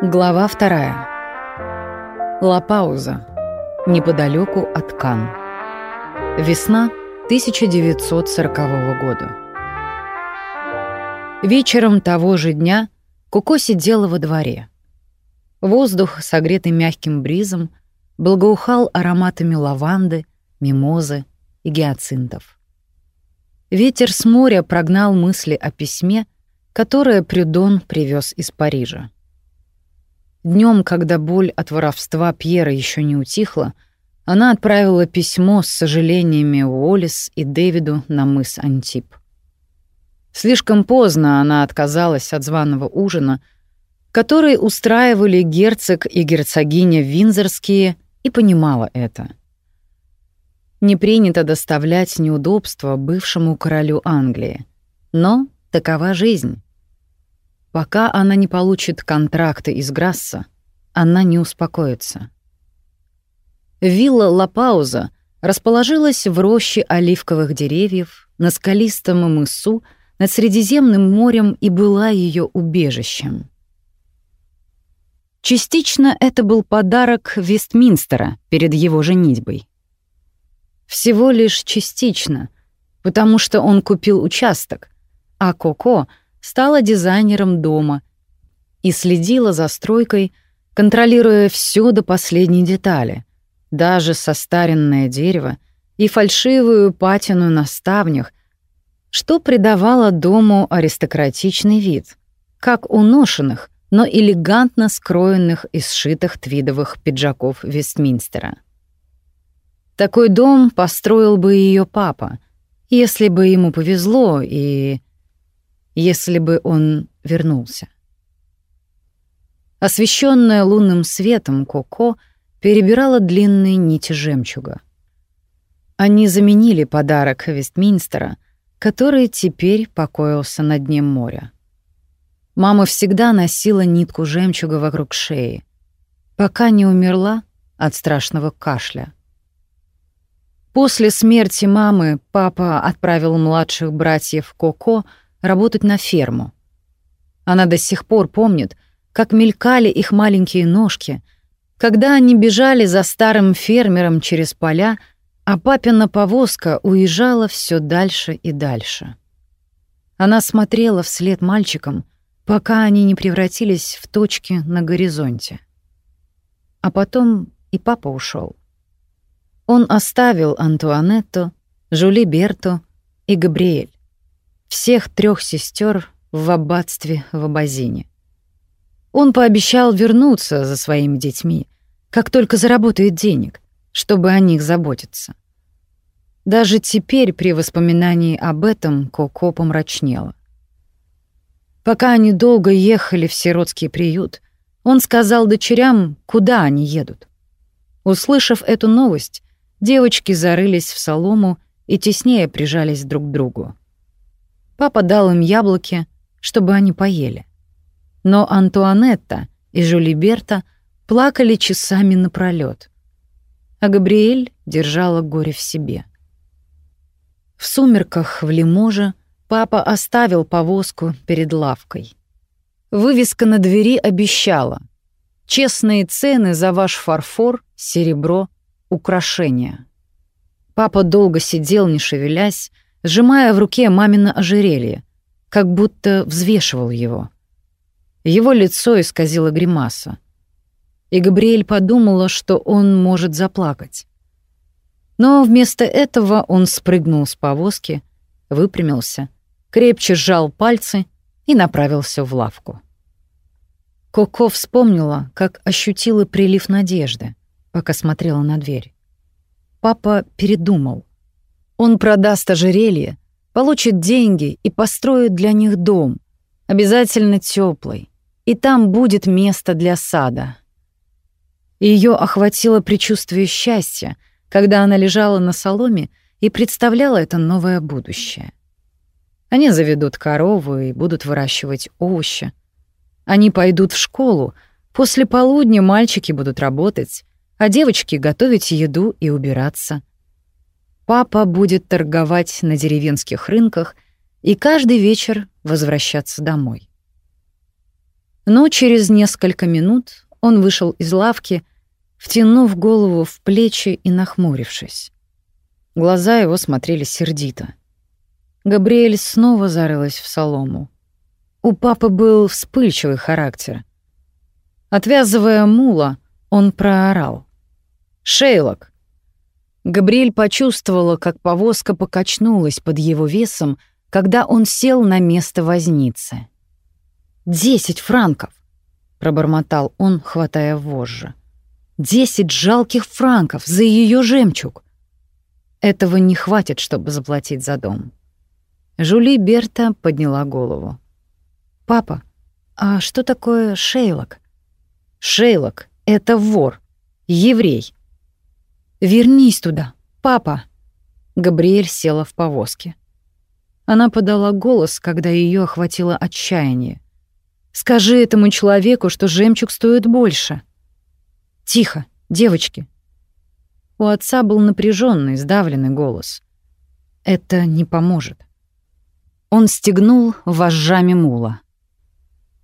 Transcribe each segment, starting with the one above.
Глава вторая. Лапауза. Неподалеку от Кан. Весна 1940 года. Вечером того же дня Куко сидела во дворе. Воздух, согретый мягким бризом, благоухал ароматами лаванды, мимозы и гиацинтов. Ветер с моря прогнал мысли о письме, которое Прюдон привез из Парижа. Днем, когда боль от воровства Пьера еще не утихла, она отправила письмо с сожалениями Уоллес и Дэвиду на мыс Антип. Слишком поздно она отказалась от званого ужина, который устраивали герцог и герцогиня Винзорские, и понимала это. Не принято доставлять неудобства бывшему королю Англии. Но такова жизнь. Пока она не получит контракты из Грасса, она не успокоится. Вилла Ла Пауза расположилась в роще оливковых деревьев на скалистом мысу над Средиземным морем и была ее убежищем. Частично это был подарок Вестминстера перед его женитьбой. Всего лишь частично, потому что он купил участок, а Коко — стала дизайнером дома и следила за стройкой, контролируя все до последней детали, даже состаренное дерево и фальшивую патину на ставнях, что придавало дому аристократичный вид, как у ношенных, но элегантно скроенных и сшитых твидовых пиджаков Вестминстера. Такой дом построил бы ее папа, если бы ему повезло и если бы он вернулся. Освещенная лунным светом Коко перебирала длинные нити жемчуга. Они заменили подарок Вестминстера, который теперь покоился на дне моря. Мама всегда носила нитку жемчуга вокруг шеи, пока не умерла от страшного кашля. После смерти мамы папа отправил младших братьев Коко работать на ферму. Она до сих пор помнит, как мелькали их маленькие ножки, когда они бежали за старым фермером через поля, а папина повозка уезжала все дальше и дальше. Она смотрела вслед мальчикам, пока они не превратились в точки на горизонте. А потом и папа ушел. Он оставил Антуанетту, Жули Берту и Габриэль всех трех сестер в аббатстве в Абазине. Он пообещал вернуться за своими детьми, как только заработает денег, чтобы о них заботиться. Даже теперь при воспоминании об этом Коко помрачнела. Пока они долго ехали в сиротский приют, он сказал дочерям, куда они едут. Услышав эту новость, девочки зарылись в солому и теснее прижались друг к другу. Папа дал им яблоки, чтобы они поели. Но Антуанетта и Жюлиберта плакали часами напролёт, а Габриэль держала горе в себе. В сумерках в Лиможе папа оставил повозку перед лавкой. Вывеска на двери обещала «Честные цены за ваш фарфор, серебро, украшения». Папа долго сидел, не шевелясь, сжимая в руке мамино ожерелье, как будто взвешивал его. Его лицо исказило гримаса. И Габриэль подумала, что он может заплакать. Но вместо этого он спрыгнул с повозки, выпрямился, крепче сжал пальцы и направился в лавку. Коко вспомнила, как ощутила прилив надежды, пока смотрела на дверь. Папа передумал. Он продаст ожерелье, получит деньги и построит для них дом, обязательно теплый, и там будет место для сада. Ее охватило предчувствие счастья, когда она лежала на соломе и представляла это новое будущее. Они заведут корову и будут выращивать овощи. Они пойдут в школу, после полудня мальчики будут работать, а девочки готовить еду и убираться. Папа будет торговать на деревенских рынках и каждый вечер возвращаться домой. Но через несколько минут он вышел из лавки, втянув голову в плечи и нахмурившись. Глаза его смотрели сердито. Габриэль снова зарылась в солому. У папы был вспыльчивый характер. Отвязывая мула, он проорал. «Шейлок!» Габриэль почувствовала, как повозка покачнулась под его весом, когда он сел на место возницы. «Десять франков!» — пробормотал он, хватая вожжи. «Десять жалких франков за ее жемчуг!» Этого не хватит, чтобы заплатить за дом. Жули Берта подняла голову. «Папа, а что такое Шейлок?» «Шейлок — это вор, еврей». «Вернись туда, папа!» Габриэль села в повозке. Она подала голос, когда ее охватило отчаяние. «Скажи этому человеку, что жемчуг стоит больше». «Тихо, девочки!» У отца был напряженный, сдавленный голос. «Это не поможет». Он стегнул вожжами мула.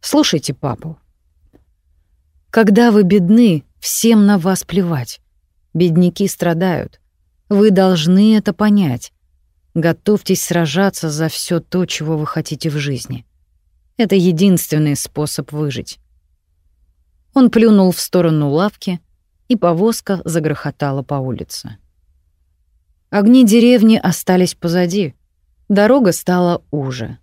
«Слушайте папу. Когда вы бедны, всем на вас плевать. Бедняки страдают. Вы должны это понять. Готовьтесь сражаться за все то, чего вы хотите в жизни. Это единственный способ выжить». Он плюнул в сторону лавки, и повозка загрохотала по улице. Огни деревни остались позади — дорога стала уже.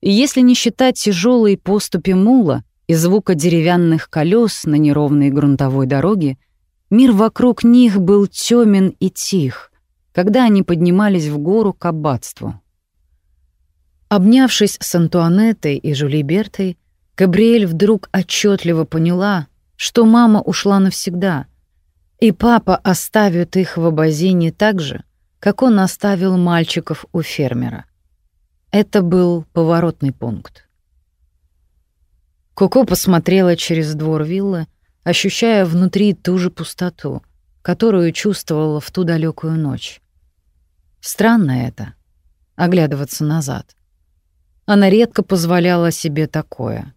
если не считать тяжелой поступи мула и звука деревянных колес на неровной грунтовой дороге, мир вокруг них был тёмен и тих, когда они поднимались в гору к аббатству. Обнявшись с Антуанеттой и Жюли Бертой, Габриэль вдруг отчетливо поняла, что мама ушла навсегда, и папа оставит их в Абазине так же, как он оставил мальчиков у фермера. Это был поворотный пункт. Коко посмотрела через двор виллы, ощущая внутри ту же пустоту, которую чувствовала в ту далекую ночь. Странно это — оглядываться назад. Она редко позволяла себе такое.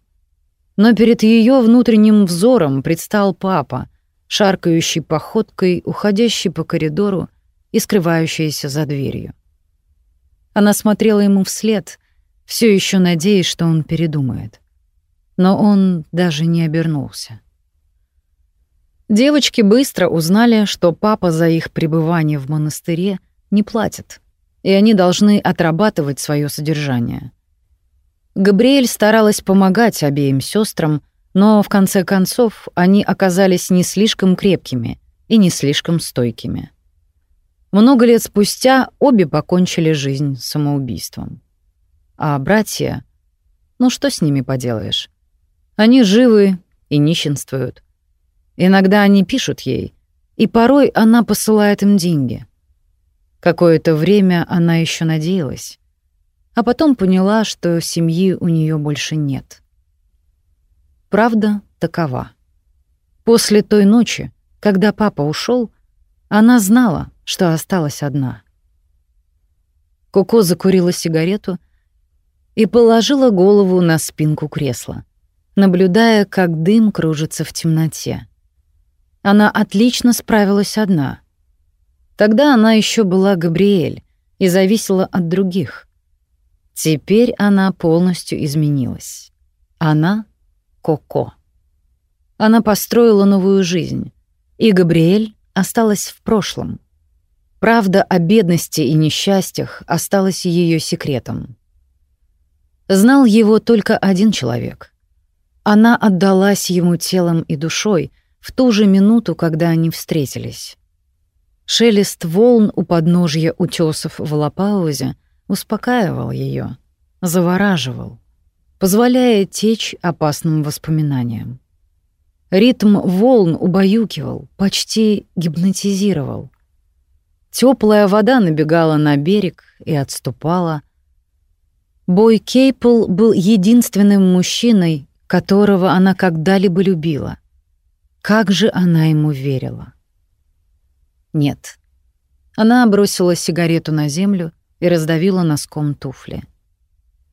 Но перед ее внутренним взором предстал папа, шаркающий походкой, уходящий по коридору и скрывающаяся за дверью. Она смотрела ему вслед, все еще надеясь, что он передумает. Но он даже не обернулся. Девочки быстро узнали, что папа за их пребывание в монастыре не платит, и они должны отрабатывать свое содержание. Габриэль старалась помогать обеим сестрам, но в конце концов они оказались не слишком крепкими и не слишком стойкими. Много лет спустя обе покончили жизнь самоубийством. А братья... Ну что с ними поделаешь? Они живы и нищенствуют. Иногда они пишут ей, и порой она посылает им деньги. Какое-то время она еще надеялась, а потом поняла, что семьи у нее больше нет. Правда такова. После той ночи, когда папа ушел, она знала, что осталась одна. Коко закурила сигарету и положила голову на спинку кресла, наблюдая, как дым кружится в темноте. Она отлично справилась одна. Тогда она еще была Габриэль и зависела от других. Теперь она полностью изменилась. Она — Коко. Она построила новую жизнь, и Габриэль осталась в прошлом — Правда о бедности и несчастьях осталась ее секретом. Знал его только один человек. Она отдалась ему телом и душой в ту же минуту, когда они встретились. Шелест волн у подножья утесов в Лапаузе успокаивал ее, завораживал, позволяя течь опасным воспоминаниям. Ритм волн убаюкивал, почти гипнотизировал. Теплая вода набегала на берег и отступала. Бой Кейпл был единственным мужчиной, которого она когда-либо любила. Как же она ему верила? Нет. Она бросила сигарету на землю и раздавила носком туфли.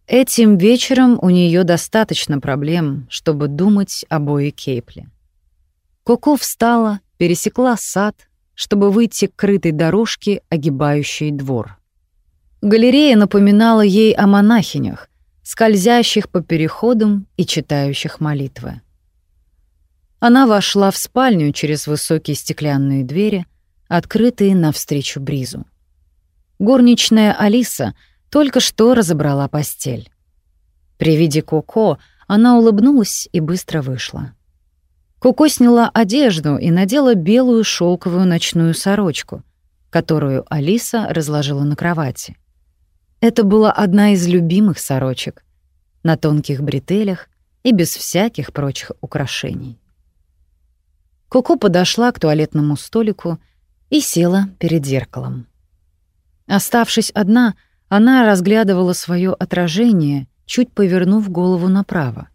Этим вечером у нее достаточно проблем, чтобы думать о бое Кейпле. Коко встала, пересекла сад, чтобы выйти к крытой дорожке, огибающей двор. Галерея напоминала ей о монахинях, скользящих по переходам и читающих молитвы. Она вошла в спальню через высокие стеклянные двери, открытые навстречу бризу. Горничная Алиса только что разобрала постель. При виде Коко она улыбнулась и быстро вышла. Коко сняла одежду и надела белую шелковую ночную сорочку, которую Алиса разложила на кровати. Это была одна из любимых сорочек, на тонких бретелях и без всяких прочих украшений. Коко подошла к туалетному столику и села перед зеркалом. Оставшись одна, она разглядывала свое отражение, чуть повернув голову направо.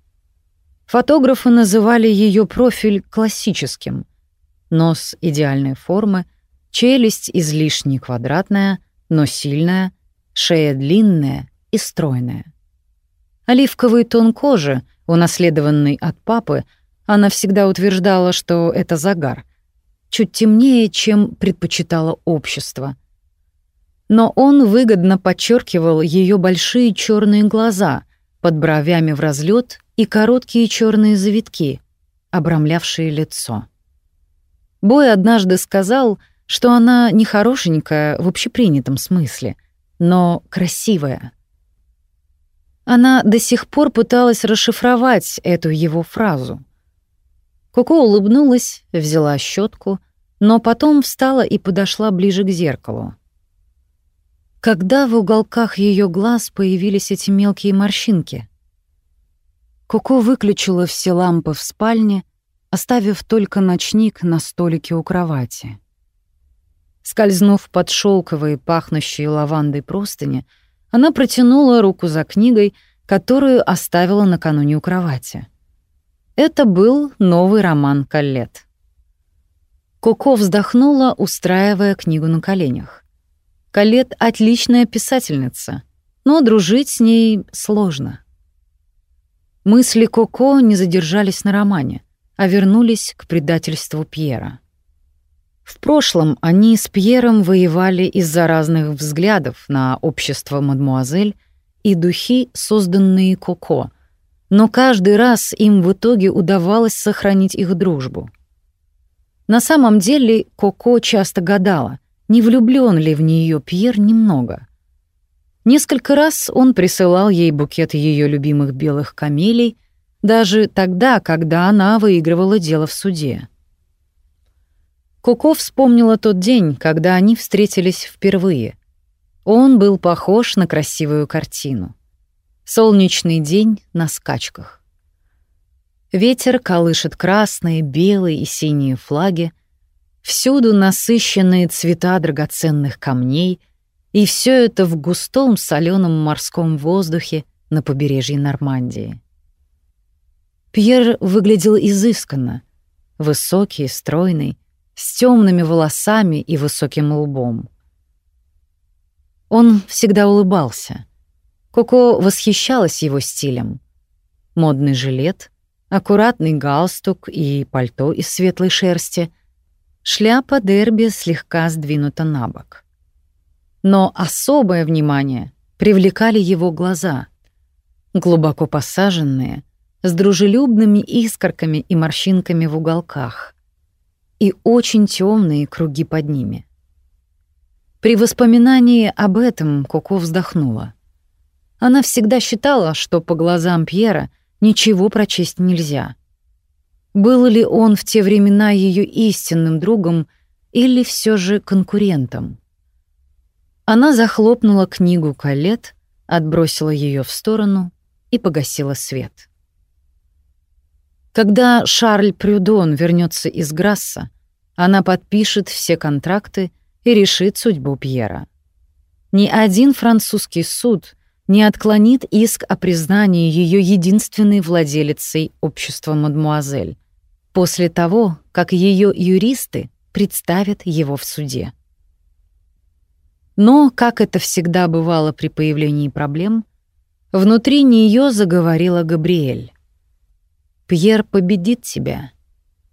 Фотографы называли ее профиль классическим. Нос идеальной формы, челюсть излишне квадратная, но сильная, шея длинная и стройная. Оливковый тон кожи, унаследованный от папы, она всегда утверждала, что это загар. Чуть темнее, чем предпочитало общество. Но он выгодно подчеркивал ее большие черные глаза под бровями в разлет и короткие черные завитки, обрамлявшие лицо. Бой однажды сказал, что она не хорошенькая в общепринятом смысле, но красивая — она до сих пор пыталась расшифровать эту его фразу. Коко улыбнулась, взяла щетку, но потом встала и подошла ближе к зеркалу. Когда в уголках ее глаз появились эти мелкие морщинки? Коко выключила все лампы в спальне, оставив только ночник на столике у кровати. Скользнув под шелковые, пахнущие лавандой простыни, она протянула руку за книгой, которую оставила накануне у кровати. Это был новый роман Каллет. Коко вздохнула, устраивая книгу на коленях. Калет — отличная писательница, но дружить с ней сложно. Мысли Коко не задержались на романе, а вернулись к предательству Пьера. В прошлом они с Пьером воевали из-за разных взглядов на общество мадмуазель и духи, созданные Коко, но каждый раз им в итоге удавалось сохранить их дружбу. На самом деле Коко часто гадала, не влюблен ли в нее Пьер немного. Несколько раз он присылал ей букет ее любимых белых камелий, даже тогда, когда она выигрывала дело в суде. Коко вспомнила тот день, когда они встретились впервые. Он был похож на красивую картину. Солнечный день на скачках. Ветер колышет красные, белые и синие флаги, всюду насыщенные цвета драгоценных камней, и все это в густом соленом морском воздухе на побережье Нормандии. Пьер выглядел изысканно, высокий, стройный, с темными волосами и высоким лбом. Он всегда улыбался. Коко восхищалась его стилем. Модный жилет, аккуратный галстук и пальто из светлой шерсти, шляпа дерби слегка сдвинута на бок. Но особое внимание привлекали его глаза, глубоко посаженные, с дружелюбными искорками и морщинками в уголках и очень темные круги под ними. При воспоминании об этом Коко вздохнула. Она всегда считала, что по глазам Пьера ничего прочесть нельзя. Был ли он в те времена ее истинным другом или все же конкурентом? Она захлопнула книгу Калет, отбросила ее в сторону и погасила свет. Когда Шарль Прюдон вернется из Грасса, она подпишет все контракты и решит судьбу Пьера. Ни один французский суд не отклонит иск о признании ее единственной владелицей общества «Мадмуазель» после того, как ее юристы представят его в суде. Но, как это всегда бывало при появлении проблем, Внутри нее заговорила Габриэль. «Пьер победит тебя.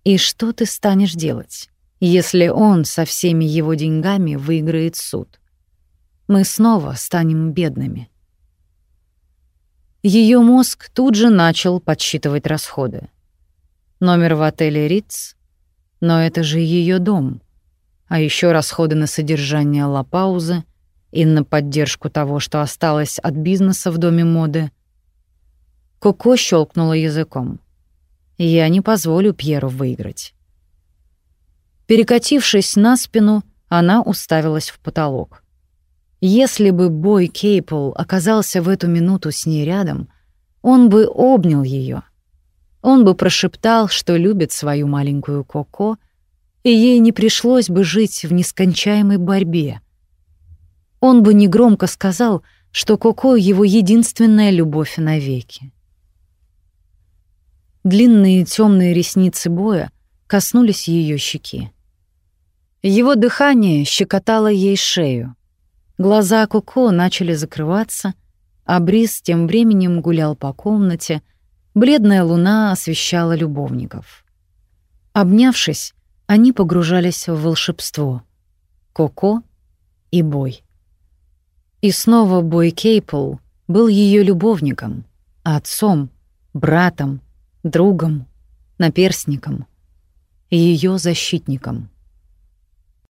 И что ты станешь делать, если он со всеми его деньгами выиграет суд? Мы снова станем бедными». Ее мозг тут же начал подсчитывать расходы. Номер в отеле Ritz, но это же ее дом. А еще расходы на содержание Лапаузы и на поддержку того, что осталось от бизнеса в доме моды. Коко щелкнула языком. Я не позволю Пьеру выиграть. Перекатившись на спину, она уставилась в потолок. Если бы Бой Кейпл оказался в эту минуту с ней рядом, он бы обнял ее. Он бы прошептал, что любит свою маленькую Коко, и ей не пришлось бы жить в нескончаемой борьбе — он бы негромко сказал, что Коко — его единственная любовь навеки. Длинные темные ресницы Боя коснулись ее щеки. Его дыхание щекотало ей шею. Глаза Коко начали закрываться, а Бриз тем временем гулял по комнате, бледная луна освещала любовников. Обнявшись, они погружались в волшебство. Коко и Бой. И снова Бой Кейпл был ее любовником, отцом, братом, другом, наперсником, ее защитником —